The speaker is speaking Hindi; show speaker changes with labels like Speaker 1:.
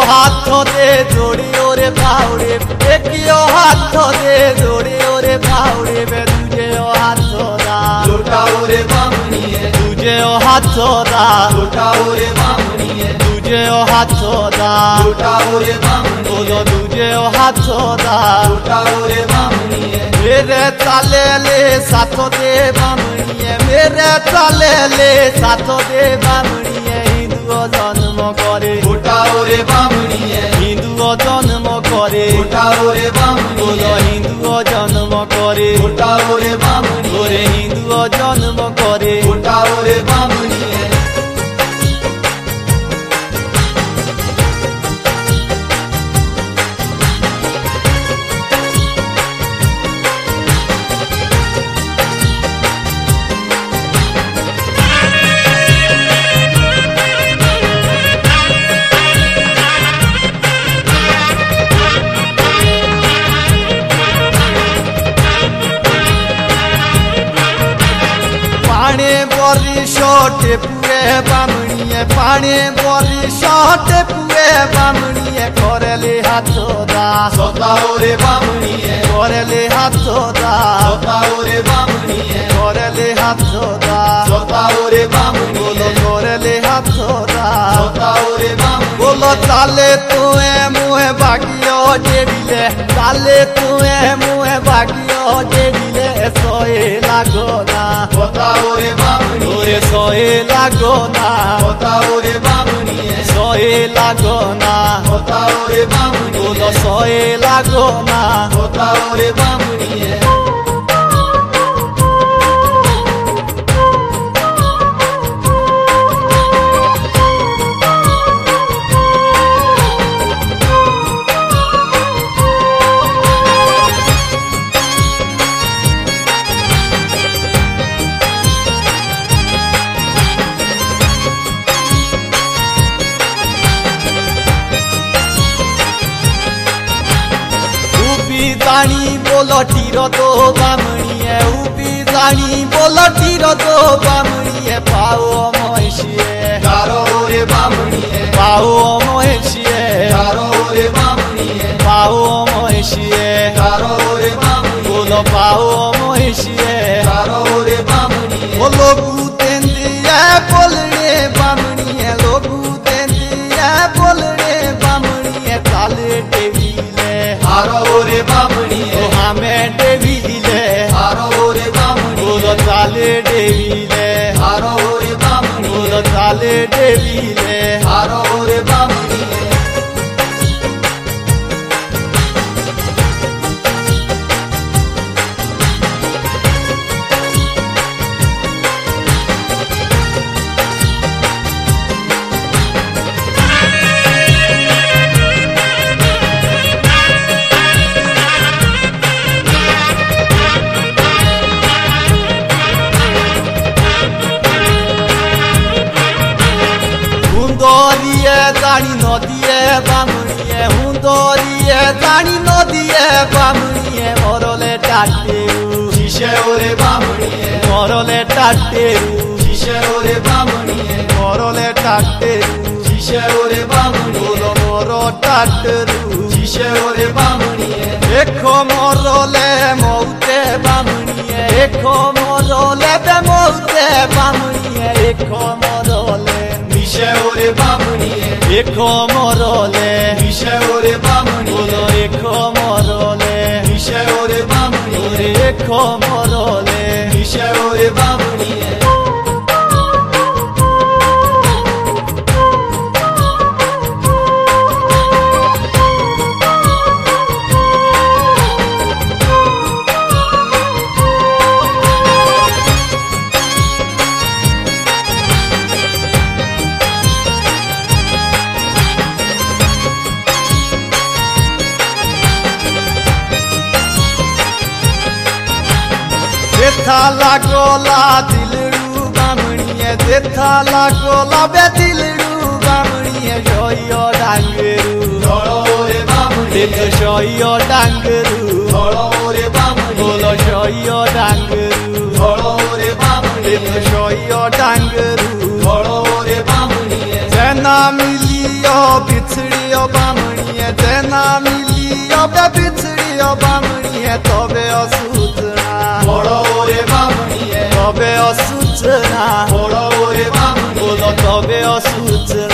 Speaker 1: हाथों दे जोड़ी और बावड़े देखियो हाथों दे जोड़ी और बावड़े मैं तुझे ओ हाथों दा। लुटाओ रे है। तुझे ओ हाथों दा। लुटाओ रे है। तुझे ओ हाथों दा। लुटाओ है। बामणिए तुझे ओ हाथों दा। लुटाओ बामनी है। मेरे ताले ले साथों दे है। मेरे ताले ले साथों दे है। জন্ম করে ওটা ওরে বামুনি बोरी छोटे पुए बामणिए पानी बोरी छोटे पुए बामणिए करले हाथोदा। सोताओरे बामणिए। करले हाथोदा। सताओरे बामणिए। करले हाथोदा। सताओरे बामणिए। करले हाथोदा। सताओरे बामणिए। बोलो ताले तू মুহে বাগিও যে দিলে কালে তুয়ে মুহে বাগিও যে দিলে সয়ে লাগো না। কথা ওরে বামনি ওরে সয়ে লাগো না। কথা ওরে বামনি সয়ে লাগো না। কথা ওরে বামনি ও সয়ে লাগো না। কথা ওরে বামনি। જાણી બોલો ટીરો તો બામણીએ ઊભી જાણી બોલો ટીરો તો બામણીએ પાવો મોશીએ તારો રે બામણીએ પાવો મોશીએ તારો રે બામણીએ પાવો મોશીએ તારો રે બામણીએ બોલો પાવો મોશીએ તારો રે બામણીએ બોલો ભૂતેન્દ્રિય બોલણે બામણીએ Ele জানি নদিয়ে বামুনিয়ে হুঁদরিয়ে জানি নদিয়ে বামুনিয়ে মরলে টাটে শিষে ওরে বামুনিয়ে? মরলে টাটে শিষে ওরে বামুনিয়ে? মরলে টাটে শিষে ওরে বামুনিয়ে? মর টাটে শিষে ওরে বামুনিয়ে? দেখো মরলে মৌতে বামুনিয়ে। দেখো মরলে মৌতে বামুনিয়ে। দেখো ওরে বামনিয়ে দেখো মরলে মিশে ওরে বামনিয়ে বলো দেখো মরলে মিশে ওরে বামনিয়ে দেখো মরলে মিশে ওরে বামনিয়ে જેથા લાગોલા દિલડું ગામણીએ જેથા લાગોલા બે દિલડું ગામણીએ જોયો ડાંગરું દેખો જોયો ડાંગરું બોલો જોયો ડાંગરું દેખો જોયો ડાંગરું જેના મિલિયો બિછડીયો બામણીએ જેના મિલિયો બે બિછડીયો બામણીએ તોબે અસુ 要高贵，要素质。